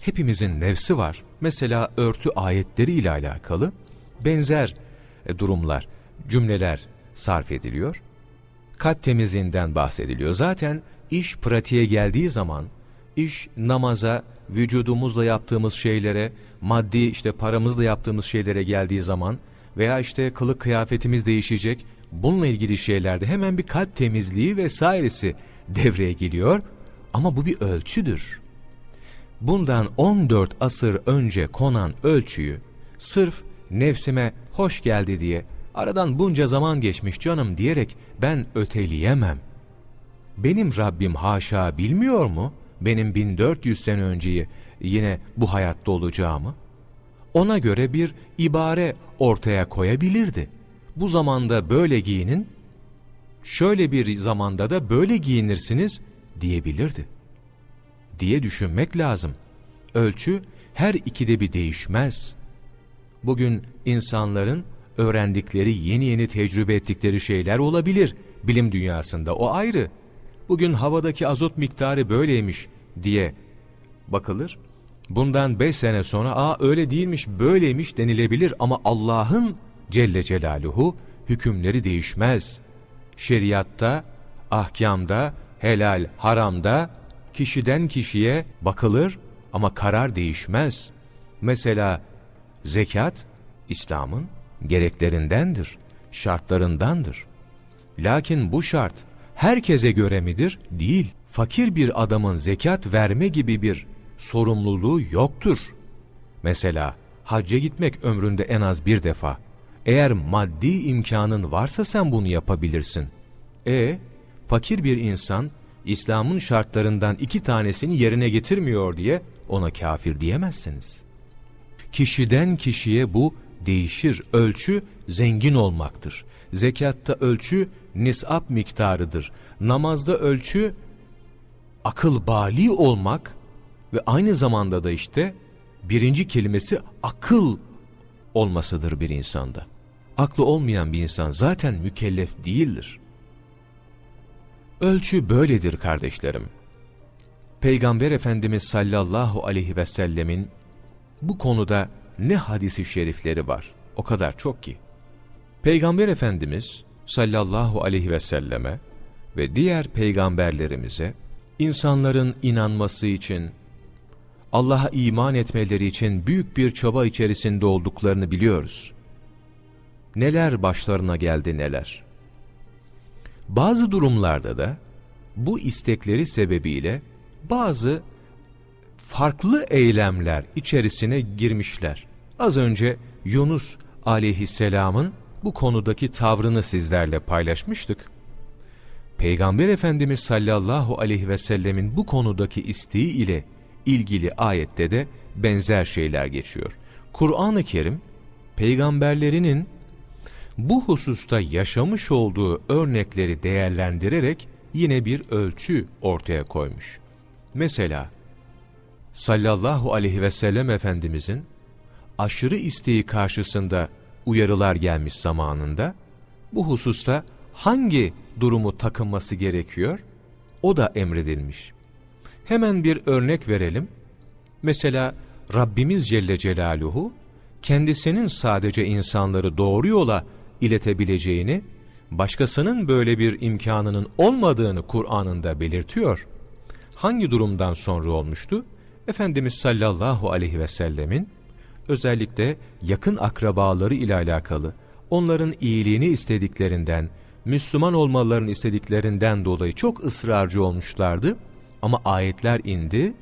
hepimizin nefsi var. Mesela örtü ayetleri ile alakalı benzer e, durumlar, cümleler sarf ediliyor. Kalp temizliğinden bahsediliyor. Zaten iş pratiğe geldiği zaman, iş namaza, vücudumuzla yaptığımız şeylere, maddi işte paramızla yaptığımız şeylere geldiği zaman veya işte kılık kıyafetimiz değişecek, bununla ilgili şeylerde hemen bir kalp temizliği vesairesi devreye geliyor. Ama bu bir ölçüdür. Bundan 14 asır önce konan ölçüyü sırf nefsime hoş geldi diye aradan bunca zaman geçmiş canım diyerek ben öteleyemem. Benim Rabbim haşa bilmiyor mu? Benim 1400 sene önceyi yine bu hayatta olacağımı? Ona göre bir ibare ortaya koyabilirdi. Bu zamanda böyle giyinin, şöyle bir zamanda da böyle giyinirsiniz diyebilirdi. Diye düşünmek lazım. Ölçü her ikide bir değişmez. Bugün insanların öğrendikleri, yeni yeni tecrübe ettikleri şeyler olabilir bilim dünyasında. O ayrı. Bugün havadaki azot miktarı böyleymiş diye bakılır. Bundan beş sene sonra aa öyle değilmiş böyleymiş denilebilir ama Allah'ın Celle Celaluhu hükümleri değişmez. Şeriatta, ahkamda, helal, haramda kişiden kişiye bakılır ama karar değişmez. Mesela zekat İslam'ın gereklerindendir, şartlarındandır. Lakin bu şart herkese göre midir? Değil. Fakir bir adamın zekat verme gibi bir sorumluluğu yoktur. Mesela hacca gitmek ömründe en az bir defa. Eğer maddi imkanın varsa sen bunu yapabilirsin. E fakir bir insan İslam'ın şartlarından iki tanesini yerine getirmiyor diye ona kafir diyemezsiniz. Kişiden kişiye bu değişir. Ölçü zengin olmaktır. Zekatta ölçü nisap miktarıdır. Namazda ölçü akıl bali olmak ve aynı zamanda da işte birinci kelimesi akıl olmasıdır bir insanda. Aklı olmayan bir insan zaten mükellef değildir. Ölçü böyledir kardeşlerim. Peygamber Efendimiz sallallahu aleyhi ve sellemin bu konuda ne hadisi şerifleri var. O kadar çok ki. Peygamber Efendimiz sallallahu aleyhi ve selleme ve diğer peygamberlerimize insanların inanması için, Allah'a iman etmeleri için büyük bir çaba içerisinde olduklarını biliyoruz. Neler başlarına geldi neler. Bazı durumlarda da bu istekleri sebebiyle bazı farklı eylemler içerisine girmişler. Az önce Yunus aleyhisselamın bu konudaki tavrını sizlerle paylaşmıştık. Peygamber Efendimiz sallallahu aleyhi ve sellemin bu konudaki isteği ile ilgili ayette de benzer şeyler geçiyor. Kur'an-ı Kerim, peygamberlerinin bu hususta yaşamış olduğu örnekleri değerlendirerek yine bir ölçü ortaya koymuş. Mesela sallallahu aleyhi ve sellem Efendimizin aşırı isteği karşısında uyarılar gelmiş zamanında, bu hususta hangi durumu takınması gerekiyor? O da emredilmiş. Hemen bir örnek verelim. Mesela Rabbimiz Celle Celaluhu, kendisinin sadece insanları doğru yola iletebileceğini, başkasının böyle bir imkanının olmadığını Kur'an'ında belirtiyor. Hangi durumdan sonra olmuştu? Efendimiz sallallahu aleyhi ve sellemin özellikle yakın akrabaları ile alakalı onların iyiliğini istediklerinden, Müslüman olmalarını istediklerinden dolayı çok ısrarcı olmuşlardı. Ama ayetler indi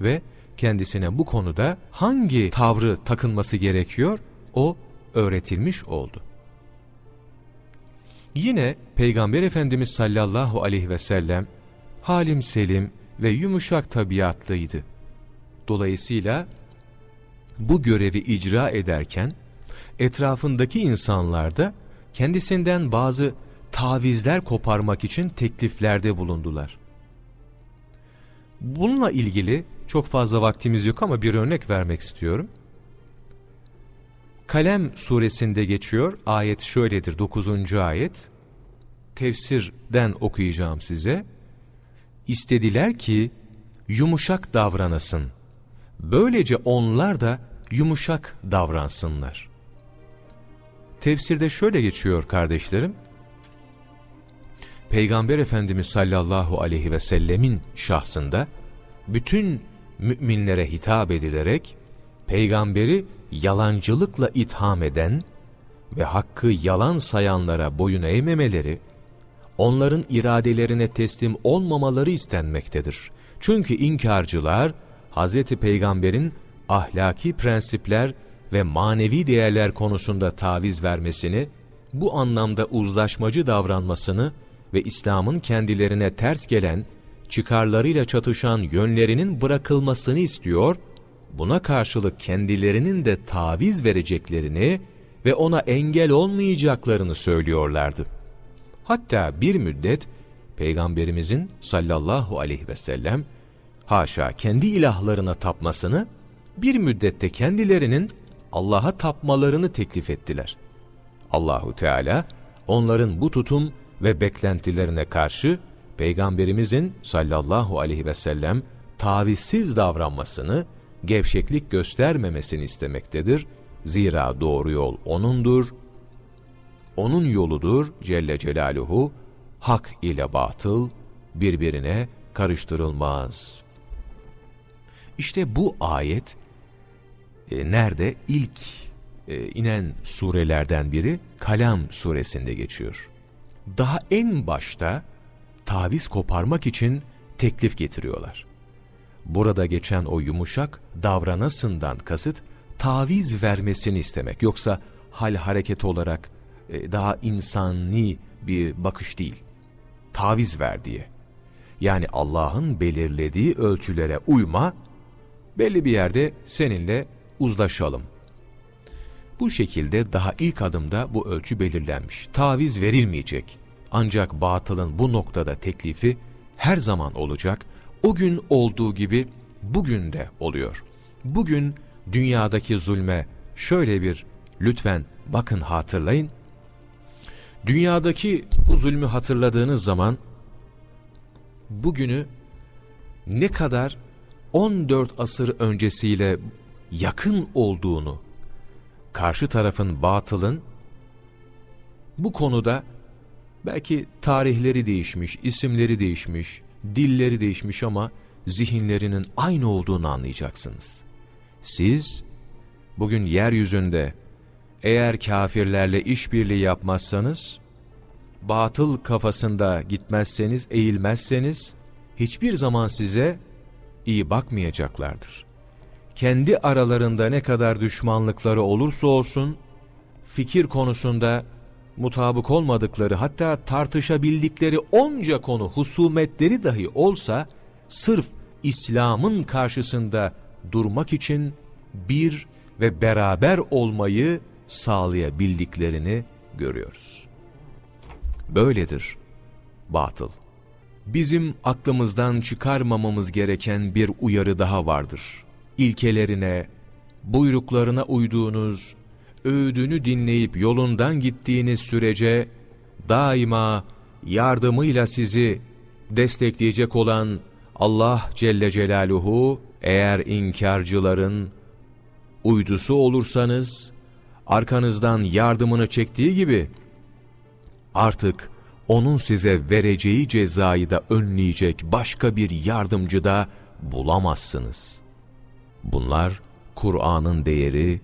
ve kendisine bu konuda hangi tavrı takınması gerekiyor o öğretilmiş oldu. Yine Peygamber Efendimiz sallallahu aleyhi ve sellem halim selim ve yumuşak tabiatlıydı. Dolayısıyla bu görevi icra ederken etrafındaki insanlar da kendisinden bazı tavizler koparmak için tekliflerde bulundular. Bununla ilgili çok fazla vaktimiz yok ama bir örnek vermek istiyorum. Kalem suresinde geçiyor. Ayet şöyledir 9. ayet. Tefsirden okuyacağım size. İstediler ki yumuşak davranasın. Böylece onlar da yumuşak davransınlar. Tefsirde şöyle geçiyor kardeşlerim. Peygamber Efendimiz sallallahu aleyhi ve sellemin şahsında bütün müminlere hitap edilerek peygamberi yalancılıkla itham eden ve hakkı yalan sayanlara boyun eğmemeleri, onların iradelerine teslim olmamaları istenmektedir. Çünkü inkarcılar, Hazreti Peygamber'in ahlaki prensipler ve manevi değerler konusunda taviz vermesini, bu anlamda uzlaşmacı davranmasını ve İslam'ın kendilerine ters gelen, çıkarlarıyla çatışan yönlerinin bırakılmasını istiyor, buna karşılık kendilerinin de taviz vereceklerini ve ona engel olmayacaklarını söylüyorlardı. Hatta bir müddet Peygamberimizin sallallahu aleyhi ve sellem haşa kendi ilahlarına tapmasını bir müddette kendilerinin Allah'a tapmalarını teklif ettiler. Allahu Teala onların bu tutum ve beklentilerine karşı Peygamberimizin sallallahu aleyhi ve sellem tavizsiz davranmasını, gevşeklik göstermemesini istemektedir. Zira doğru yol O'nundur, O'nun yoludur Celle Celaluhu, hak ile batıl birbirine karıştırılmaz. İşte bu ayet e, nerede? İlk e, inen surelerden biri Kalam suresinde geçiyor. Daha en başta taviz koparmak için teklif getiriyorlar. Burada geçen o yumuşak davranasından kasıt taviz vermesini istemek. Yoksa hal hareket olarak e, daha insani bir bakış değil. Taviz ver diye. Yani Allah'ın belirlediği ölçülere uyma, belli bir yerde seninle uzlaşalım. Bu şekilde daha ilk adımda bu ölçü belirlenmiş. Taviz verilmeyecek. Ancak batılın bu noktada teklifi her zaman olacak. O gün olduğu gibi bugün de oluyor. Bugün dünyadaki zulme şöyle bir lütfen bakın hatırlayın. Dünyadaki bu zulmü hatırladığınız zaman bugünü ne kadar 14 asır öncesiyle yakın olduğunu, karşı tarafın batılın bu konuda belki tarihleri değişmiş, isimleri değişmiş, dilleri değişmiş ama zihinlerinin aynı olduğunu anlayacaksınız. Siz bugün yeryüzünde eğer kafirlerle işbirliği yapmazsanız, batıl kafasında gitmezseniz, eğilmezseniz, hiçbir zaman size iyi bakmayacaklardır. Kendi aralarında ne kadar düşmanlıkları olursa olsun, fikir konusunda mutabık olmadıkları hatta tartışabildikleri onca konu husumetleri dahi olsa, sırf İslam'ın karşısında durmak için bir ve beraber olmayı sağlayabildiklerini görüyoruz. Böyledir batıl. Bizim aklımızdan çıkarmamamız gereken bir uyarı daha vardır. İlkelerine, buyruklarına uyduğunuz, öğüdünü dinleyip yolundan gittiğiniz sürece daima yardımıyla sizi destekleyecek olan Allah Celle Celaluhu eğer inkarcıların uydusu olursanız arkanızdan yardımını çektiği gibi artık onun size vereceği cezayı da önleyecek başka bir yardımcı da bulamazsınız. Bunlar Kur'an'ın değeri,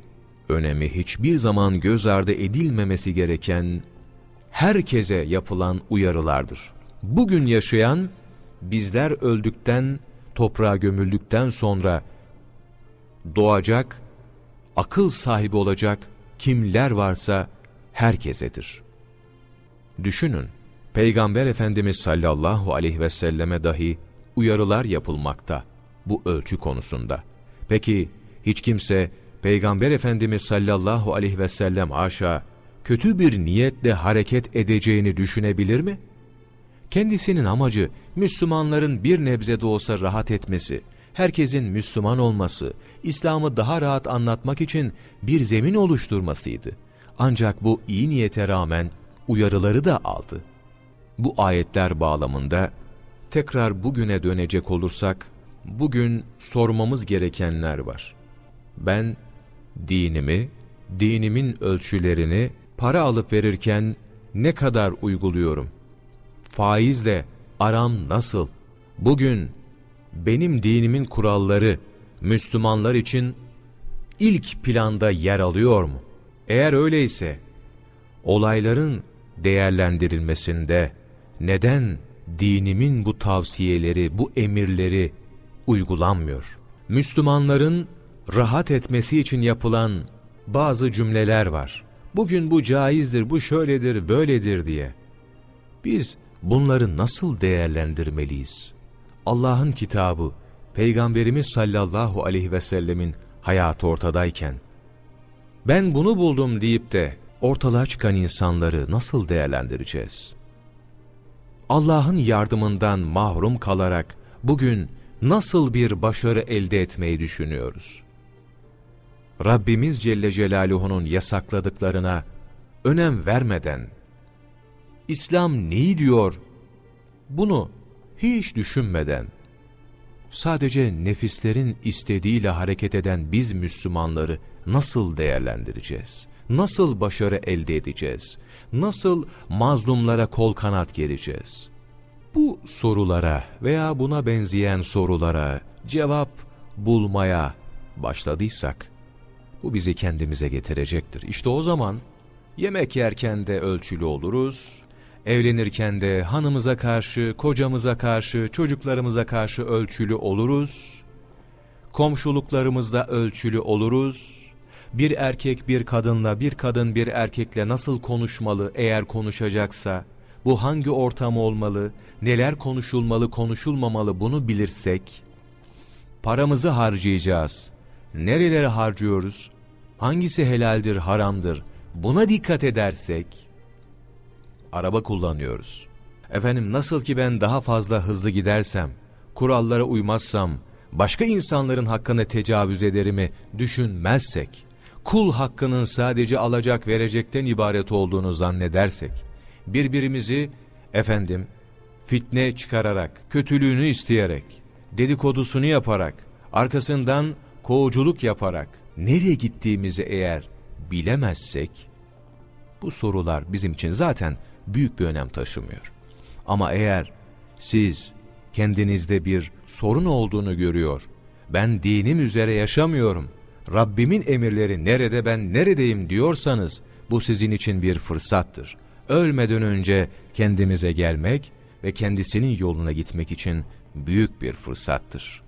önemi hiçbir zaman göz ardı edilmemesi gereken herkese yapılan uyarılardır. Bugün yaşayan bizler öldükten, toprağa gömüldükten sonra doğacak, akıl sahibi olacak kimler varsa herkesedir. Düşünün, Peygamber Efendimiz sallallahu aleyhi ve selleme dahi uyarılar yapılmakta bu ölçü konusunda. Peki hiç kimse Peygamber Efendimiz sallallahu aleyhi ve sellem aşağı kötü bir niyetle hareket edeceğini düşünebilir mi? Kendisinin amacı Müslümanların bir nebze de olsa rahat etmesi, herkesin Müslüman olması, İslam'ı daha rahat anlatmak için bir zemin oluşturmasıydı. Ancak bu iyi niyete rağmen uyarıları da aldı. Bu ayetler bağlamında tekrar bugüne dönecek olursak, bugün sormamız gerekenler var. Ben dinimi, dinimin ölçülerini para alıp verirken ne kadar uyguluyorum? Faizle aram nasıl? Bugün benim dinimin kuralları Müslümanlar için ilk planda yer alıyor mu? Eğer öyleyse olayların değerlendirilmesinde neden dinimin bu tavsiyeleri, bu emirleri uygulanmıyor? Müslümanların rahat etmesi için yapılan bazı cümleler var. Bugün bu caizdir, bu şöyledir, böyledir diye. Biz bunları nasıl değerlendirmeliyiz? Allah'ın kitabı Peygamberimiz sallallahu aleyhi ve sellemin hayatı ortadayken, ben bunu buldum deyip de ortalığa çıkan insanları nasıl değerlendireceğiz? Allah'ın yardımından mahrum kalarak bugün nasıl bir başarı elde etmeyi düşünüyoruz? Rabbimiz Celle Celaluhu'nun yasakladıklarına önem vermeden, İslam neyi diyor, bunu hiç düşünmeden, sadece nefislerin istediğiyle hareket eden biz Müslümanları nasıl değerlendireceğiz? Nasıl başarı elde edeceğiz? Nasıl mazlumlara kol kanat gereceğiz? Bu sorulara veya buna benzeyen sorulara cevap bulmaya başladıysak, bu bizi kendimize getirecektir. İşte o zaman yemek yerken de ölçülü oluruz, evlenirken de hanımıza karşı, kocamıza karşı, çocuklarımıza karşı ölçülü oluruz, komşuluklarımızda ölçülü oluruz, bir erkek bir kadınla, bir kadın bir erkekle nasıl konuşmalı eğer konuşacaksa, bu hangi ortam olmalı, neler konuşulmalı, konuşulmamalı bunu bilirsek, paramızı harcayacağız. Nerelere harcıyoruz? Hangisi helaldir, haramdır? Buna dikkat edersek, araba kullanıyoruz. Efendim nasıl ki ben daha fazla hızlı gidersem, kurallara uymazsam, başka insanların hakkını tecavüz ederimi düşünmezsek, kul hakkının sadece alacak verecekten ibaret olduğunu zannedersek, birbirimizi efendim fitne çıkararak, kötülüğünü isteyerek, dedikodusunu yaparak, arkasından kovuculuk yaparak nereye gittiğimizi eğer bilemezsek, bu sorular bizim için zaten büyük bir önem taşımıyor. Ama eğer siz kendinizde bir sorun olduğunu görüyor, ben dinim üzere yaşamıyorum, Rabbimin emirleri nerede ben neredeyim diyorsanız, bu sizin için bir fırsattır. Ölmeden önce kendimize gelmek ve kendisinin yoluna gitmek için büyük bir fırsattır.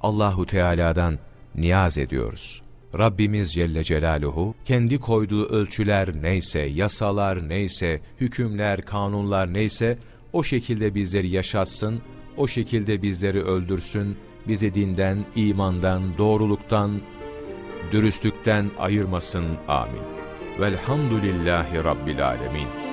Allahu Teala'dan niyaz ediyoruz. Rabbimiz Celle Celaluhu kendi koyduğu ölçüler neyse, yasalar neyse, hükümler, kanunlar neyse o şekilde bizleri yaşatsın, o şekilde bizleri öldürsün, bizi dinden, imandan, doğruluktan, dürüstlükten ayırmasın. Amin. Velhamdülillahi Rabbil Alemin.